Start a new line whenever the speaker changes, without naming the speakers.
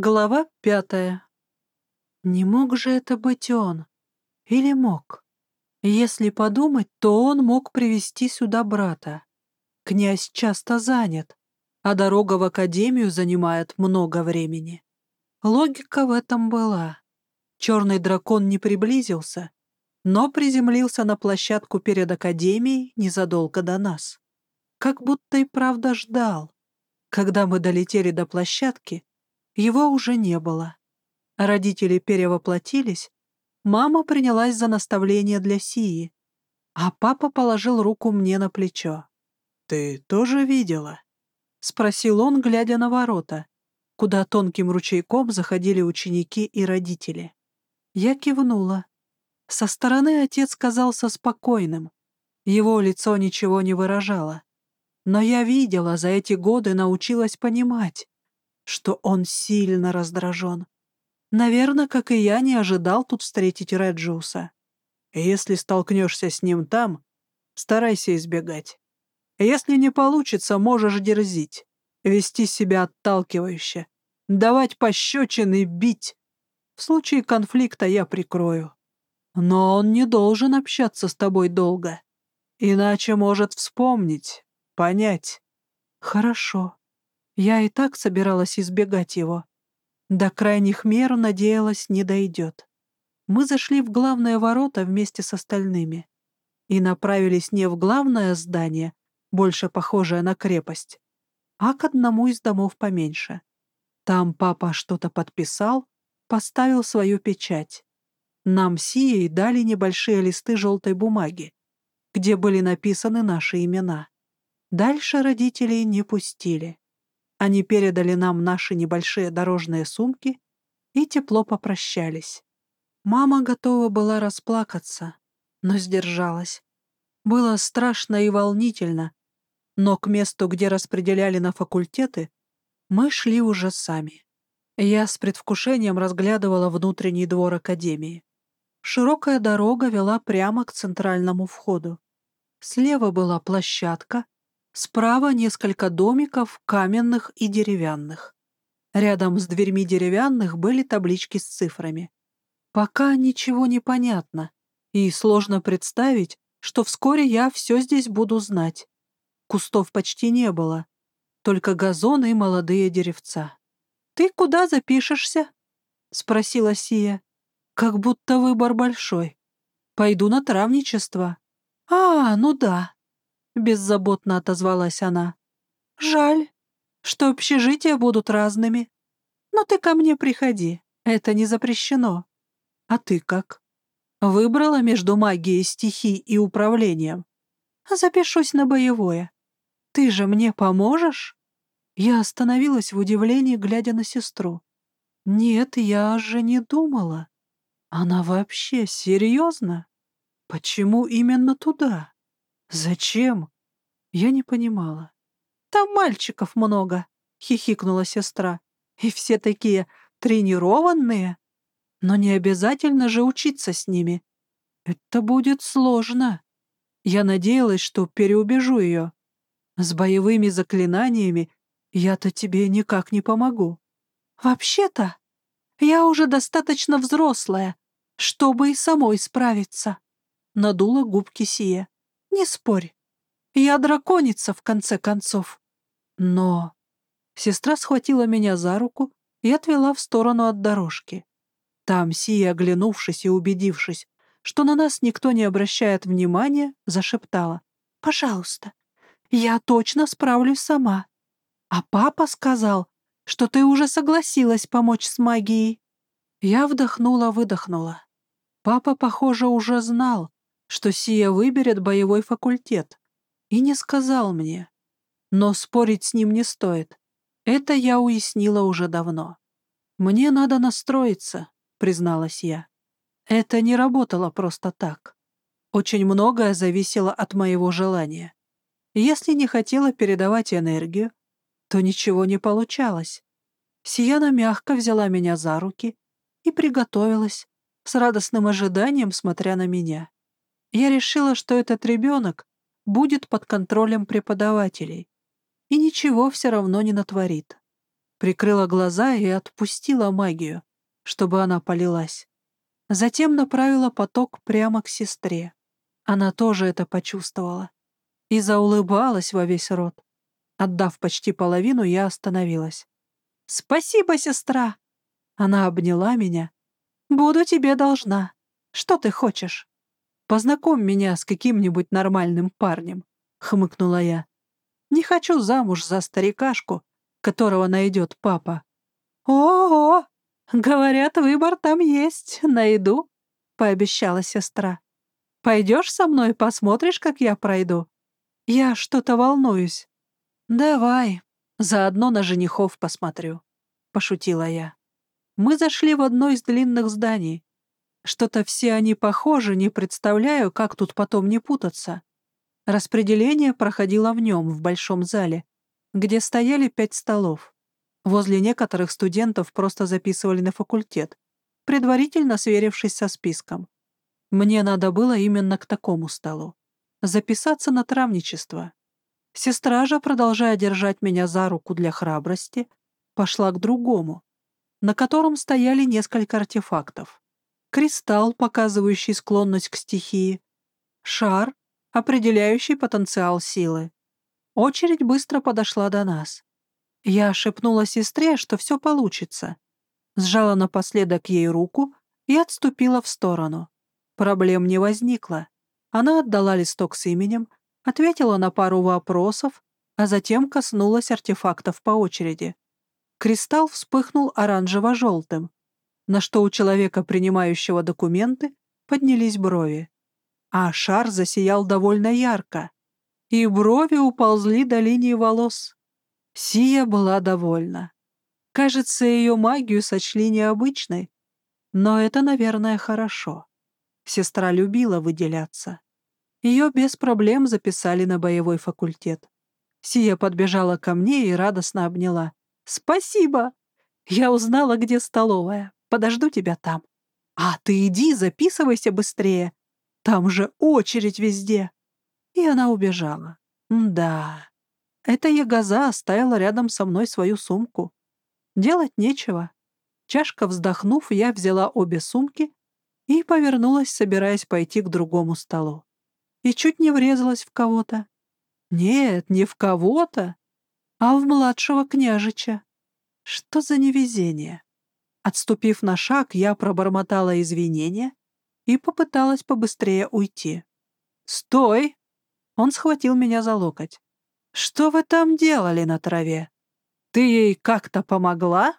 Глава пятая. Не мог же это быть он? Или мог? Если подумать, то он мог привести сюда брата. Князь часто занят, а дорога в академию занимает много времени. Логика в этом была. Черный дракон не приблизился, но приземлился на площадку перед академией незадолго до нас. Как будто и правда ждал. Когда мы долетели до площадки, его уже не было. Родители перевоплотились, мама принялась за наставление для Сии, а папа положил руку мне на плечо. «Ты тоже видела?» — спросил он, глядя на ворота, куда тонким ручейком заходили ученики и родители. Я кивнула. Со стороны отец казался спокойным. Его лицо ничего не выражало. Но я видела, за эти годы научилась понимать что он сильно раздражен. Наверное, как и я, не ожидал тут встретить Реджиуса. Если столкнешься с ним там, старайся избегать. Если не получится, можешь дерзить, вести себя отталкивающе, давать пощечины, бить. В случае конфликта я прикрою. Но он не должен общаться с тобой долго, иначе может вспомнить, понять. Хорошо. Я и так собиралась избегать его. До крайних мер, надеялась, не дойдет. Мы зашли в главные ворота вместе с остальными и направились не в главное здание, больше похожее на крепость, а к одному из домов поменьше. Там папа что-то подписал, поставил свою печать. Нам сией дали небольшие листы желтой бумаги, где были написаны наши имена. Дальше родителей не пустили. Они передали нам наши небольшие дорожные сумки и тепло попрощались. Мама готова была расплакаться, но сдержалась. Было страшно и волнительно, но к месту, где распределяли на факультеты, мы шли уже сами. Я с предвкушением разглядывала внутренний двор Академии. Широкая дорога вела прямо к центральному входу. Слева была площадка, Справа несколько домиков, каменных и деревянных. Рядом с дверьми деревянных были таблички с цифрами. Пока ничего не понятно, и сложно представить, что вскоре я все здесь буду знать. Кустов почти не было, только газоны и молодые деревца. «Ты куда запишешься?» — спросила Сия. «Как будто выбор большой. Пойду на травничество». «А, ну да, беззаботно отозвалась она. «Жаль, что общежития будут разными. Но ты ко мне приходи, это не запрещено. А ты как? Выбрала между магией стихий и управлением? Запишусь на боевое. Ты же мне поможешь?» Я остановилась в удивлении, глядя на сестру. «Нет, я же не думала. Она вообще серьезно? Почему именно туда?» «Зачем?» Я не понимала. «Там мальчиков много», — хихикнула сестра. «И все такие тренированные. Но не обязательно же учиться с ними. Это будет сложно». Я надеялась, что переубежу ее. С боевыми заклинаниями я-то тебе никак не помогу. Вообще-то, я уже достаточно взрослая, чтобы и самой справиться. Надула губки Сия. Не спорь. Я драконица, в конце концов. Но... Сестра схватила меня за руку и отвела в сторону от дорожки. Там, Сия, оглянувшись и убедившись, что на нас никто не обращает внимания, зашептала. «Пожалуйста, я точно справлюсь сама. А папа сказал, что ты уже согласилась помочь с магией». Я вдохнула-выдохнула. Папа, похоже, уже знал, что Сия выберет боевой факультет, и не сказал мне. Но спорить с ним не стоит. Это я уяснила уже давно. «Мне надо настроиться», — призналась я. Это не работало просто так. Очень многое зависело от моего желания. Если не хотела передавать энергию, то ничего не получалось. Сияна мягко взяла меня за руки и приготовилась, с радостным ожиданием смотря на меня. Я решила, что этот ребенок будет под контролем преподавателей и ничего все равно не натворит. Прикрыла глаза и отпустила магию, чтобы она полилась. Затем направила поток прямо к сестре. Она тоже это почувствовала. И заулыбалась во весь рот. Отдав почти половину, я остановилась. «Спасибо, сестра!» Она обняла меня. «Буду тебе должна. Что ты хочешь?» «Познакомь меня с каким-нибудь нормальным парнем», — хмыкнула я. «Не хочу замуж за старикашку, которого найдет папа». «О-о-о! Говорят, выбор там есть, найду», — пообещала сестра. «Пойдешь со мной, посмотришь, как я пройду? Я что-то волнуюсь». «Давай, заодно на женихов посмотрю», — пошутила я. Мы зашли в одно из длинных зданий. Что-то все они похожи, не представляю, как тут потом не путаться. Распределение проходило в нем, в большом зале, где стояли пять столов. Возле некоторых студентов просто записывали на факультет, предварительно сверившись со списком. Мне надо было именно к такому столу. Записаться на травничество. Сестра же, продолжая держать меня за руку для храбрости, пошла к другому, на котором стояли несколько артефактов кристалл, показывающий склонность к стихии, шар, определяющий потенциал силы. Очередь быстро подошла до нас. Я шепнула сестре, что все получится. Сжала напоследок ей руку и отступила в сторону. Проблем не возникло. Она отдала листок с именем, ответила на пару вопросов, а затем коснулась артефактов по очереди. Кристалл вспыхнул оранжево-желтым, на что у человека, принимающего документы, поднялись брови. А шар засиял довольно ярко, и брови уползли до линии волос. Сия была довольна. Кажется, ее магию сочли необычной, но это, наверное, хорошо. Сестра любила выделяться. Ее без проблем записали на боевой факультет. Сия подбежала ко мне и радостно обняла. «Спасибо! Я узнала, где столовая. Подожду тебя там. А ты иди, записывайся быстрее. Там же очередь везде. И она убежала. Да, эта ягоза оставила рядом со мной свою сумку. Делать нечего. Чашка вздохнув, я взяла обе сумки и повернулась, собираясь пойти к другому столу. И чуть не врезалась в кого-то. Нет, не в кого-то, а в младшего княжича. Что за невезение? Отступив на шаг, я пробормотала извинения и попыталась побыстрее уйти. «Стой!» Он схватил меня за локоть. «Что вы там делали на траве? Ты ей как-то помогла?»